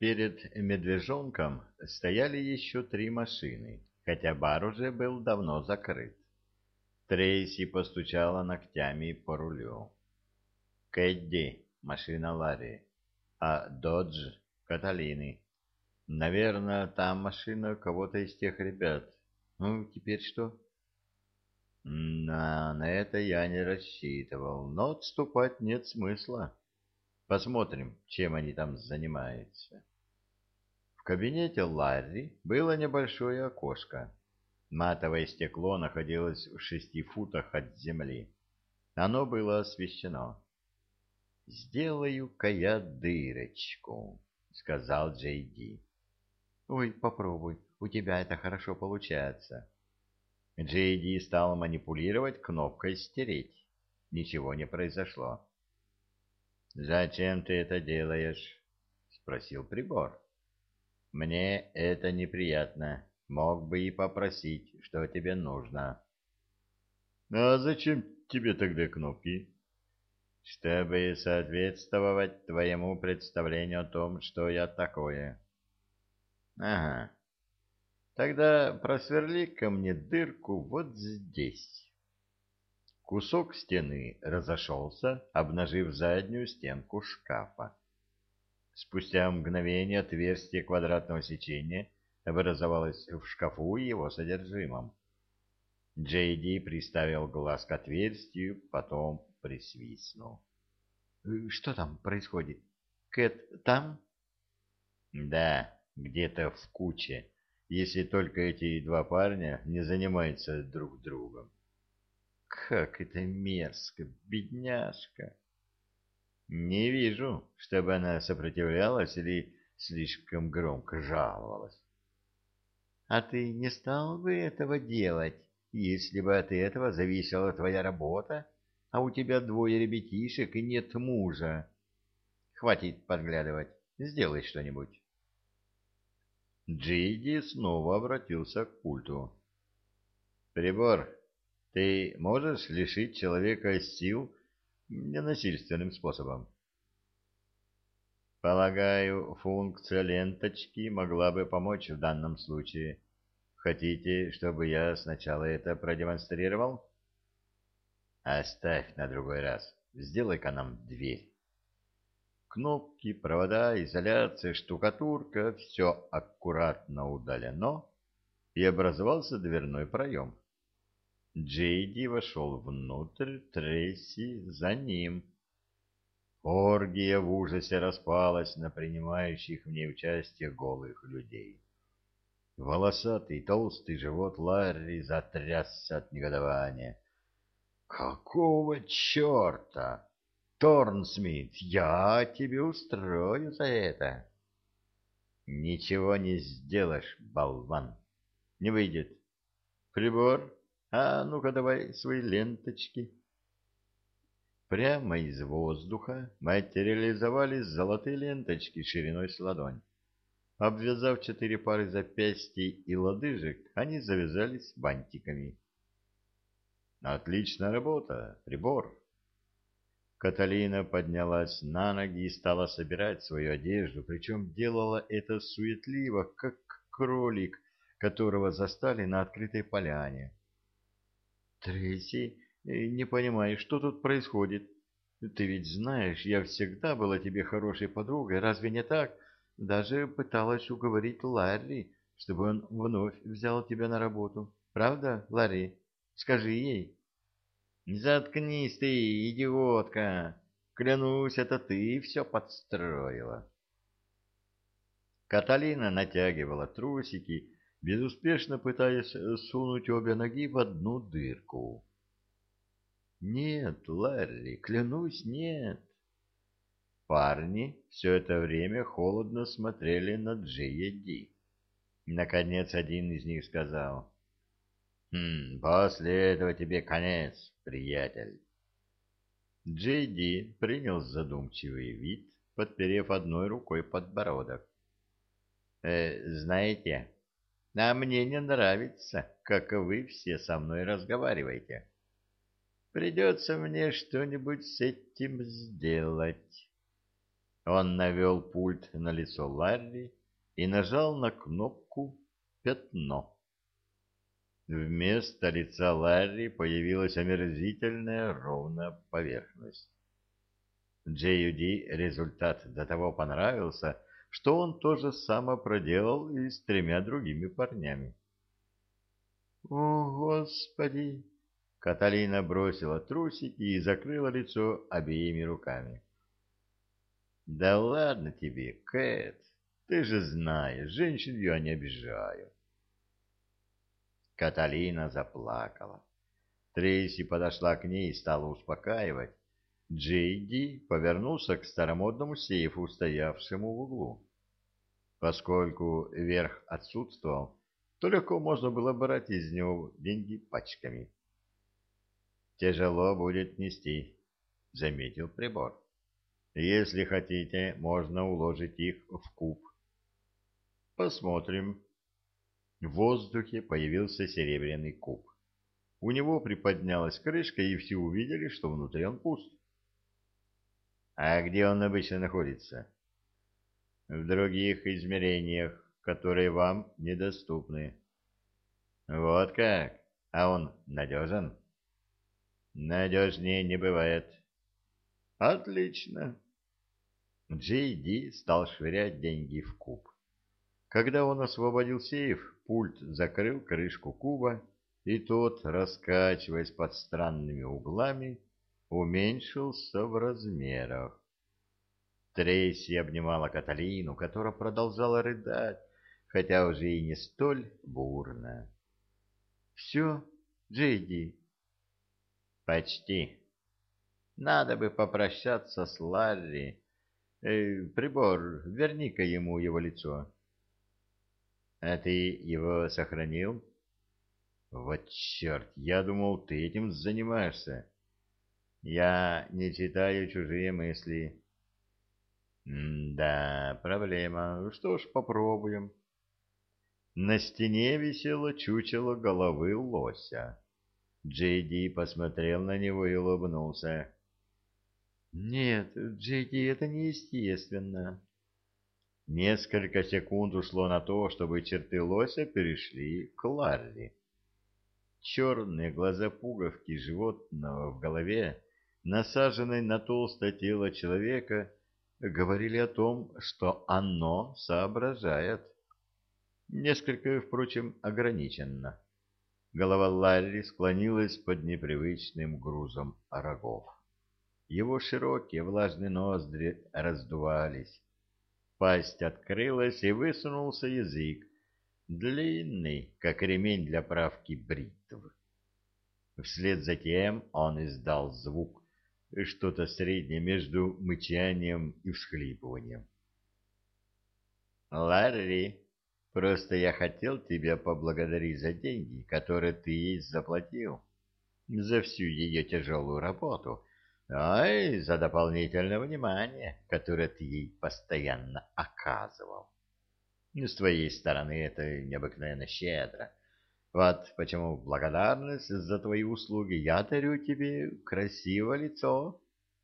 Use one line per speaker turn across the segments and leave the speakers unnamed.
Перед медвежонком стояли еще три машины, хотя бар уже был давно закрыт. Трейси постучала ногтями по рулю. Кэдди — машина Ларри, а Додж — Каталины. Наверное, там машина кого-то из тех ребят. Ну, теперь что? На, на это я не рассчитывал, но отступать нет смысла. Посмотрим, чем они там занимаются. Кабинете Ларри было небольшое окошко. Матовое стекло находилось в шести футах от земли. Оно было освещено. «Сделаю-ка я дырочку», — сказал Джей Ди. «Ой, попробуй, у тебя это хорошо получается». Джей Ди стал манипулировать кнопкой «Стереть». Ничего не произошло. «Зачем ты это делаешь?» — спросил прибор. «Мне это неприятно. Мог бы и попросить, что тебе нужно». «А зачем тебе тогда кнопки?» «Чтобы соответствовать твоему представлению о том, что я такое». «Ага. Тогда просверли ко мне дырку вот здесь». Кусок стены разошелся, обнажив заднюю стенку шкафа. Спустя мгновение отверстие квадратного сечения образовалось в шкафу и его содержимом. Джейди приставил глаз к отверстию, потом присвистнул. «Э, — Что там происходит? Кэт там? — Да, где-то в куче, если только эти два парня не занимаются друг другом. Как это мерзко, бедняжка! Не вижу, чтобы она сопротивлялась или слишком громко жаловалась. А ты не стал бы этого делать, если бы от этого зависела твоя работа, а у тебя двое ребятишек и нет мужа? Хватит подглядывать, сделай что-нибудь. Джиди снова обратился к пульту. «Прибор, ты можешь лишить человека сил ненасильственным способом. Полагаю, функция ленточки могла бы помочь в данном случае. Хотите, чтобы я сначала это продемонстрировал? Оставь на другой раз. Сделай-ка нам дверь. Кнопки, провода, изоляция, штукатурка — все аккуратно удалено, и образовался дверной проем. Джейди вошел внутрь, Трейси за ним. Оргия в ужасе распалась на принимающих в ней участие голых людей. Волосатый толстый живот Ларри затрясся от негодования. «Какого черта? Торнсмит, я тебе устрою за это!» «Ничего не сделаешь, болван! Не выйдет. Прибор!» А ну-ка давай свои ленточки. Прямо из воздуха материализовались золотые ленточки шириной с ладонь. Обвязав четыре пары запястий и лодыжек, они завязались бантиками. Отличная работа, прибор. Каталина поднялась на ноги и стала собирать свою одежду, причем делала это суетливо, как кролик, которого застали на открытой поляне. Трейси, э, не понимаю, что тут происходит. Ты ведь знаешь, я всегда была тебе хорошей подругой, разве не так? Даже пыталась уговорить Ларри, чтобы он вновь взял тебя на работу. Правда, Ларри? Скажи ей. Заткнись ты, идиотка. Клянусь, это ты все подстроила. Каталина натягивала трусики, безуспешно пытаясь э, сунуть обе ноги в одну дырку. «Нет, Ларри, клянусь, нет!» Парни все это время холодно смотрели на Джея Ди. Наконец один из них сказал, «Хм, после этого тебе конец, приятель». Джей Ди принял задумчивый вид, подперев одной рукой подбородок. «Э, «Знаете, а мне не нравится, как вы все со мной разговариваете. Придется мне что-нибудь с этим сделать. Он навел пульт на лицо Ларри и нажал на кнопку «Пятно». Вместо лица Ларри появилась омерзительная ровная поверхность. Джеюди результат до того понравился, что он то же самое проделал и с тремя другими парнями. «О, Господи!» Каталина бросила трусики и закрыла лицо обеими руками. «Да ладно тебе, Кэт, ты же знаешь, женщин я не обижаю». Каталина заплакала. Трейси подошла к ней и стала успокаивать. Джейди повернулся к старомодному сейфу, стоявшему в углу. Поскольку верх отсутствовал, то легко можно было брать из него деньги пачками. «Тяжело будет нести», — заметил прибор. «Если хотите, можно уложить их в куб». «Посмотрим». В воздухе появился серебряный куб. У него приподнялась крышка, и все увидели, что внутри он пуст. «А где он обычно находится?» «В других измерениях, которые вам недоступны». «Вот как? А он надежен?» «Надежнее не бывает». «Отлично». Джей Ди стал швырять деньги в куб. Когда он освободил сейф, пульт закрыл крышку куба, и тот, раскачиваясь под странными углами, уменьшился в размерах. Трейси обнимала Каталину, которая продолжала рыдать, хотя уже и не столь бурно. — Все, Джейди? — Почти. Надо бы попрощаться с Ларри. Э, прибор, верни-ка ему его лицо. А ты его сохранил? Вот черт, я думал, ты этим занимаешься. Я не читаю чужие мысли. Да, проблема. Что ж, попробуем. На стене висело чучело головы лося. Джейди посмотрел на него и улыбнулся. «Нет, Джейди, это неестественно. Несколько секунд ушло на то, чтобы черты лося перешли к Ларри. Черные глаза пуговки животного в голове, насаженной на толстое тело человека, говорили о том, что оно соображает. Несколько, впрочем, ограниченно. Голова Ларри склонилась под непривычным грузом рогов. Его широкие влажные ноздри раздувались Пасть открылась, и высунулся язык, длинный, как ремень для правки бритв. Вслед за тем он издал звук, что-то среднее между мычанием и всхлипыванием. «Ларри, просто я хотел тебя поблагодарить за деньги, которые ты ей заплатил, за всю ее тяжелую работу» Ай, за дополнительное внимание, которое ты ей постоянно оказывал. С твоей стороны это необыкновенно щедро. Вот почему в благодарность за твои услуги я дарю тебе красивое лицо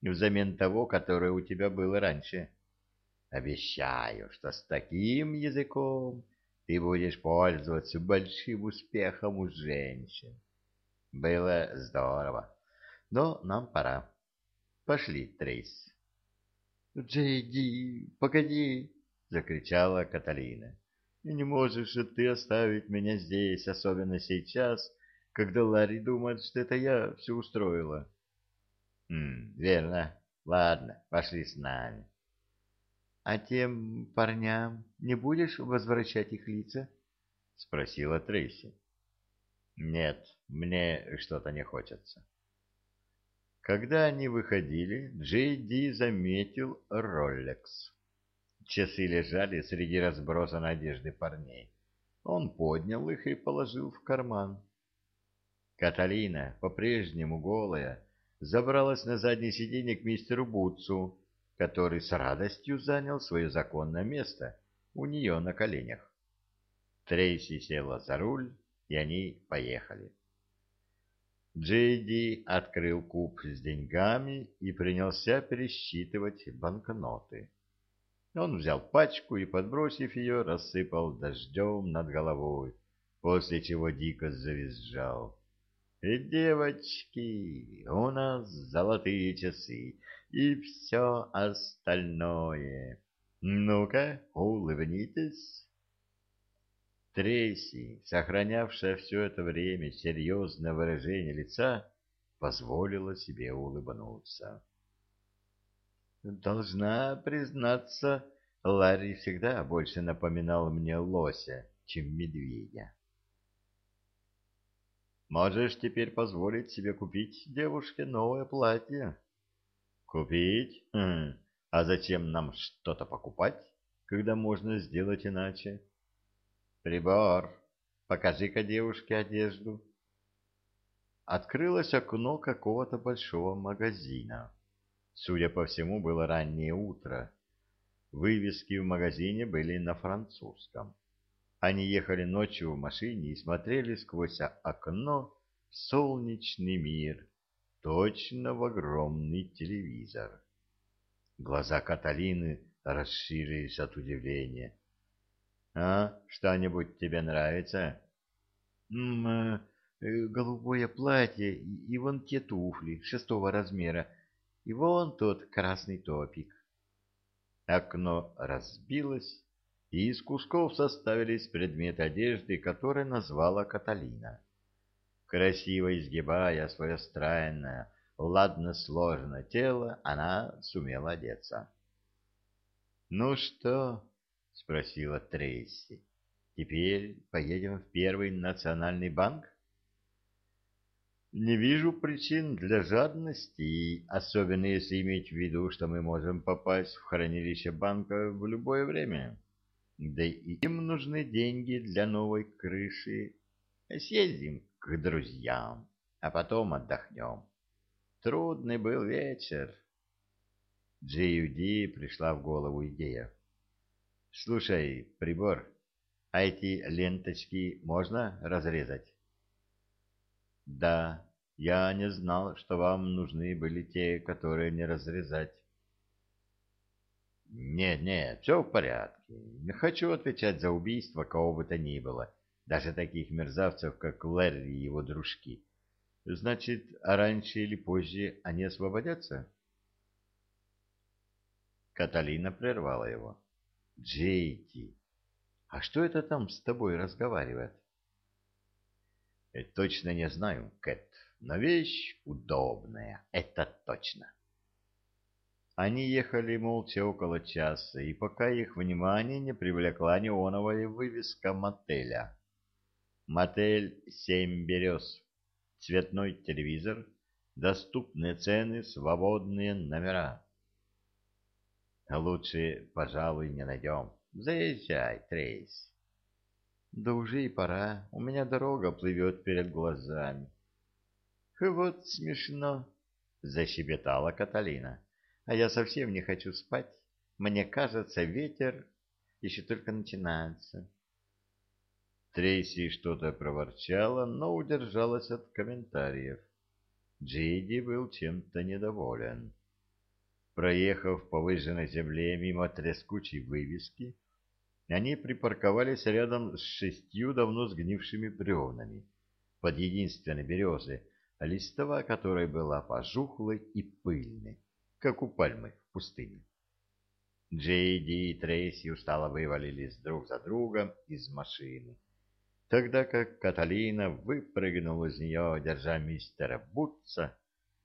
взамен того, которое у тебя было раньше. Обещаю, что с таким языком ты будешь пользоваться большим успехом у женщин. Было здорово, но нам пора. Пошли, Трейс. Джейди, погоди, закричала Каталина. Не можешь же ты оставить меня здесь, особенно сейчас, когда Ларри думает, что это я все устроила. Хм, верно. Ладно, пошли с нами. А тем парням не будешь возвращать их лица? спросила Трейси. Нет, мне что-то не хочется. Когда они выходили, Джей Ди заметил Роллекс. Часы лежали среди разбросанной одежды парней. Он поднял их и положил в карман. Каталина, по-прежнему голая, забралась на заднее сиденье к мистеру Бутсу, который с радостью занял свое законное место у нее на коленях. Трейси села за руль, и они поехали. Джейди открыл куб с деньгами и принялся пересчитывать банкноты. Он взял пачку и, подбросив ее, рассыпал дождем над головой, после чего дико завизжал. И, девочки, у нас золотые часы и все остальное. Ну-ка, улыбнитесь. Трейси, сохранявшая все это время серьезное выражение лица, позволила себе улыбнуться. Должна признаться, Ларри всегда больше напоминал мне лося, чем медведя. Можешь теперь позволить себе купить девушке новое платье. Купить? Хм. А зачем нам что-то покупать, когда можно сделать иначе? Прибор, покажи-ка девушке одежду. Открылось окно какого-то большого магазина. Судя по всему, было раннее утро. Вывески в магазине были на французском. Они ехали ночью в машине и смотрели сквозь окно в солнечный мир, точно в огромный телевизор. Глаза Каталины расширились от удивления. — А, что-нибудь тебе нравится?
-м, э, голубое платье и вон те туфли шестого размера, и вон тот красный топик.
Окно разбилось, и из кусков составились предметы одежды, которые назвала Каталина. Красиво изгибая свое стройное, ладно сложенное тело, она сумела одеться. — Ну что? — спросила Трейси. — Теперь поедем в Первый национальный банк? — Не вижу причин для жадности, особенно если иметь в виду, что мы можем попасть в хранилище банка в любое время. — да и им нужны деньги для новой крыши. Съездим к друзьям, а потом отдохнем. Трудный был вечер. Джиюди пришла в голову идея. Слушай, прибор, а эти ленточки можно разрезать? Да, я не знал, что вам нужны были те, которые не разрезать. Нет, нет, все в порядке. Не хочу отвечать за убийство кого бы то ни было, даже таких мерзавцев, как Лерри и его дружки. Значит, а раньше или позже они освободятся? Каталина прервала его. Джейти, а что это там с тобой разговаривает? Точно не знаю, Кэт, но вещь удобная, это точно. Они ехали молча около часа, и пока их внимание не привлекла неоновая вывеска мотеля. Мотель «Семь берез», цветной телевизор, доступные цены, свободные номера. Лучше, пожалуй, не найдем. Заезжай, Трейс. Да уже и пора, у меня дорога плывет перед глазами. Вот смешно, защебетала Каталина а я совсем не хочу спать. Мне кажется, ветер еще только начинается. Трейси что-то проворчала, но удержалась от комментариев. Джиди был чем-то недоволен. Проехав по выжженной земле мимо трескучей вывески, они припарковались рядом с шестью давно сгнившими бревнами под единственной березой, листва которой была пожухлой и пыльной как у пальмы в пустыне. Джейди и Трейси устало вывалились друг за другом из машины, тогда как Каталина выпрыгнула из нее, держа мистера Бутса,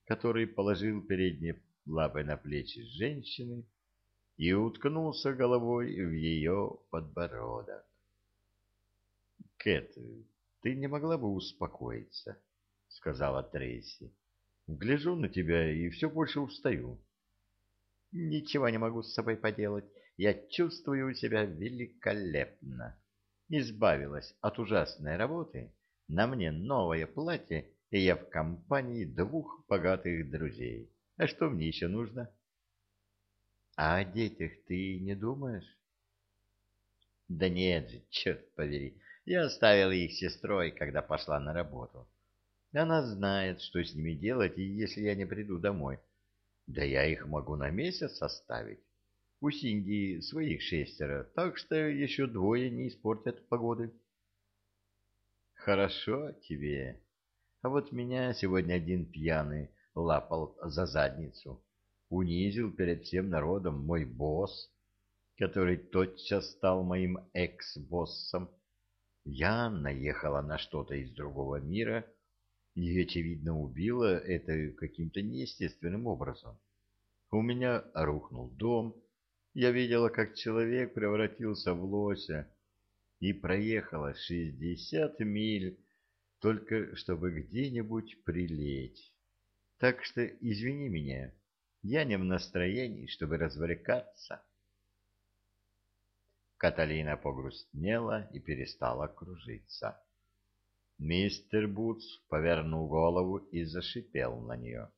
который положил передние лапы на плечи женщины и уткнулся головой в ее подбородок. — Кэт, ты не могла бы успокоиться? — сказала Трейси. — Гляжу на тебя и все больше устаю. Ничего не могу с собой поделать. Я чувствую себя великолепно. Избавилась от ужасной работы. На мне новое платье, и я в компании двух богатых друзей. А что мне еще нужно? А о детях ты не думаешь? Да нет же, черт побери. Я оставила их сестрой, когда пошла на работу. Она знает, что с ними делать, и если я не приду домой, да я их могу на месяц оставить.
У Синди своих шестеро, так что еще двое не испортят погоды. Хорошо тебе. А вот меня сегодня один пьяный лапал за задницу. Унизил перед всем народом мой босс, который тотчас стал моим экс-боссом. Я наехала на что-то из другого мира и, очевидно, убила это каким-то неестественным образом. У меня рухнул дом, я видела, как человек превратился в лося и проехала шестьдесят миль, только чтобы где-нибудь прилечь. Так что извини меня, я не в настроении, чтобы развлекаться. Каталина погрустнела и перестала кружиться. Мистер Бутс повернул голову и зашипел на нее.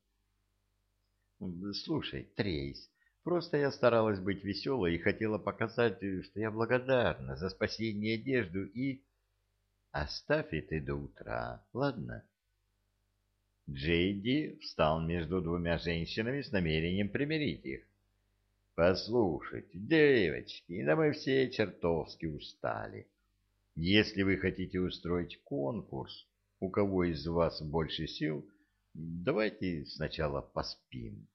— Слушай, Трейс, просто я старалась быть веселой и хотела показать, что я благодарна за спасение одежду и... Оставь это до утра, ладно? Джейди встал между двумя женщинами с намерением примирить их. Послушайте, девочки, да мы все чертовски устали. Если вы хотите устроить конкурс, у кого из вас больше сил, давайте сначала поспим.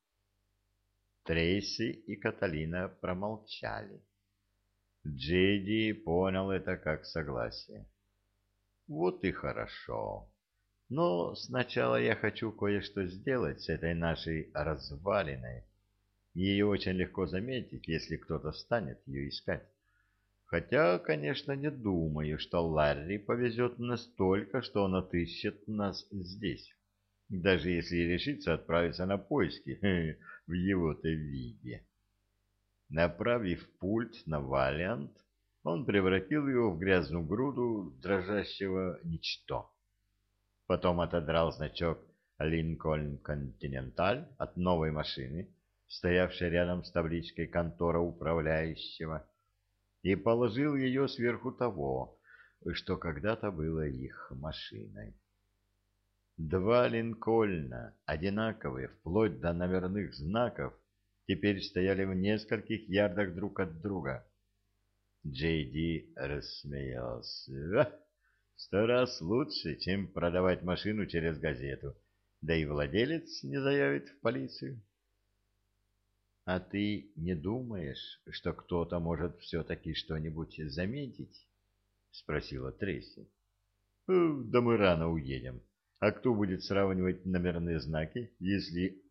Трейси и Каталина промолчали. Джейди понял это как согласие. Вот и хорошо. Но сначала я хочу кое-что сделать с этой нашей развалиной ее очень легко заметить, если кто-то станет ее искать. Хотя, конечно, не думаю, что Ларри повезет настолько, что он отыщет нас здесь. Даже если решится отправиться на поиски в его-то виде. Направив пульт на Валиант, он превратил его в грязную груду дрожащего ничто. Потом отодрал значок «Линкольн Континенталь» от новой машины стоявшей рядом с табличкой контора управляющего, и положил ее сверху того, что когда-то было их машиной. Два Линкольна, одинаковые вплоть до номерных знаков, теперь стояли в нескольких ярдах друг от друга. Джей Ди рассмеялся. Сто раз лучше, чем продавать машину через газету, да и владелец не заявит в полицию. — А ты не думаешь, что кто-то может все-таки что-нибудь заметить? — спросила Трейси. — Да мы рано уедем. А кто будет сравнивать номерные знаки, если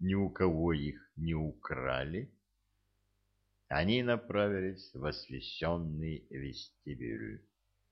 ни у кого их не украли? Они направились в освещенный вестибюль.